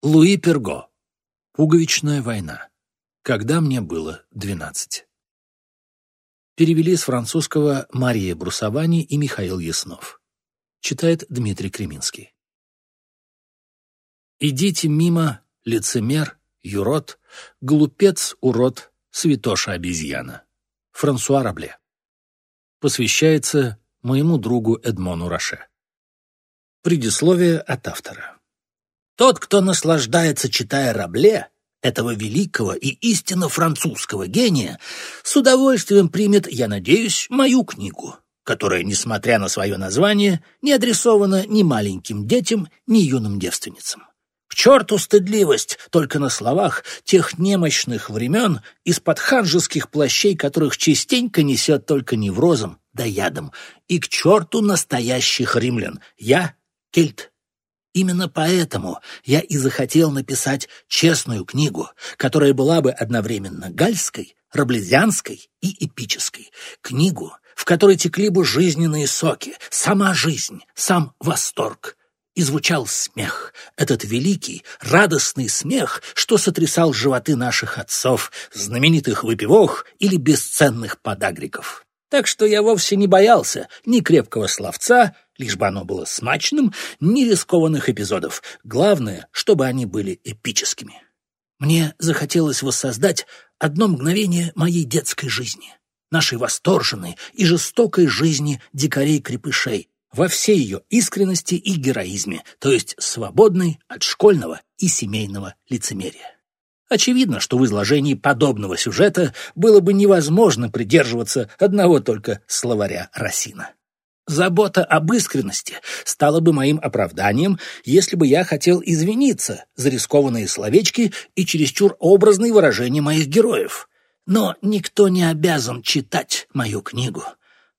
Луи Перго. Пуговичная война. Когда мне было двенадцать. Перевели с французского Мария Брусовани и Михаил Яснов. Читает Дмитрий Креминский. Идите мимо, лицемер, юрод, глупец, урод, святоша обезьяна. Франсуа Рабле. Посвящается моему другу Эдмону Роше. Предисловие от автора. Тот, кто наслаждается, читая Рабле, этого великого и истинно французского гения, с удовольствием примет, я надеюсь, мою книгу, которая, несмотря на свое название, не адресована ни маленьким детям, ни юным девственницам. К черту стыдливость только на словах тех немощных времен из-под ханжеских плащей, которых частенько несет только неврозом да ядом, и к черту настоящих римлян. Я — кельт. Именно поэтому я и захотел написать честную книгу, которая была бы одновременно гальской, раблезианской и эпической. Книгу, в которой текли бы жизненные соки, сама жизнь, сам восторг. И звучал смех, этот великий, радостный смех, что сотрясал животы наших отцов, знаменитых выпивох или бесценных подагриков. Так что я вовсе не боялся ни крепкого словца, лишь бы оно было смачным, ни рискованных эпизодов. Главное, чтобы они были эпическими. Мне захотелось воссоздать одно мгновение моей детской жизни, нашей восторженной и жестокой жизни дикарей-крепышей, во всей ее искренности и героизме, то есть свободной от школьного и семейного лицемерия. Очевидно, что в изложении подобного сюжета было бы невозможно придерживаться одного только словаря Росина. Забота об искренности стала бы моим оправданием, если бы я хотел извиниться за рискованные словечки и чересчур образные выражения моих героев. Но никто не обязан читать мою книгу.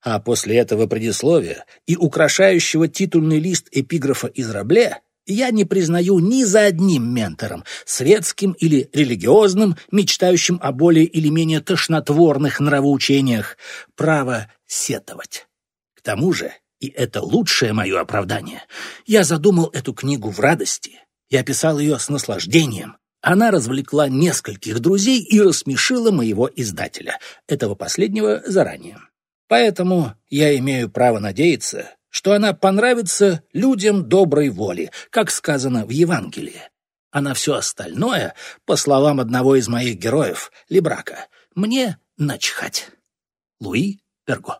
А после этого предисловия и украшающего титульный лист эпиграфа из Рабле я не признаю ни за одним ментором, светским или религиозным, мечтающим о более или менее тошнотворных нравоучениях, право сетовать. К тому же, и это лучшее мое оправдание, я задумал эту книгу в радости, я писал ее с наслаждением, она развлекла нескольких друзей и рассмешила моего издателя, этого последнего заранее. Поэтому я имею право надеяться, что она понравится людям доброй воли, как сказано в Евангелии. А на все остальное, по словам одного из моих героев, Лебрака, мне начхать. Луи Перго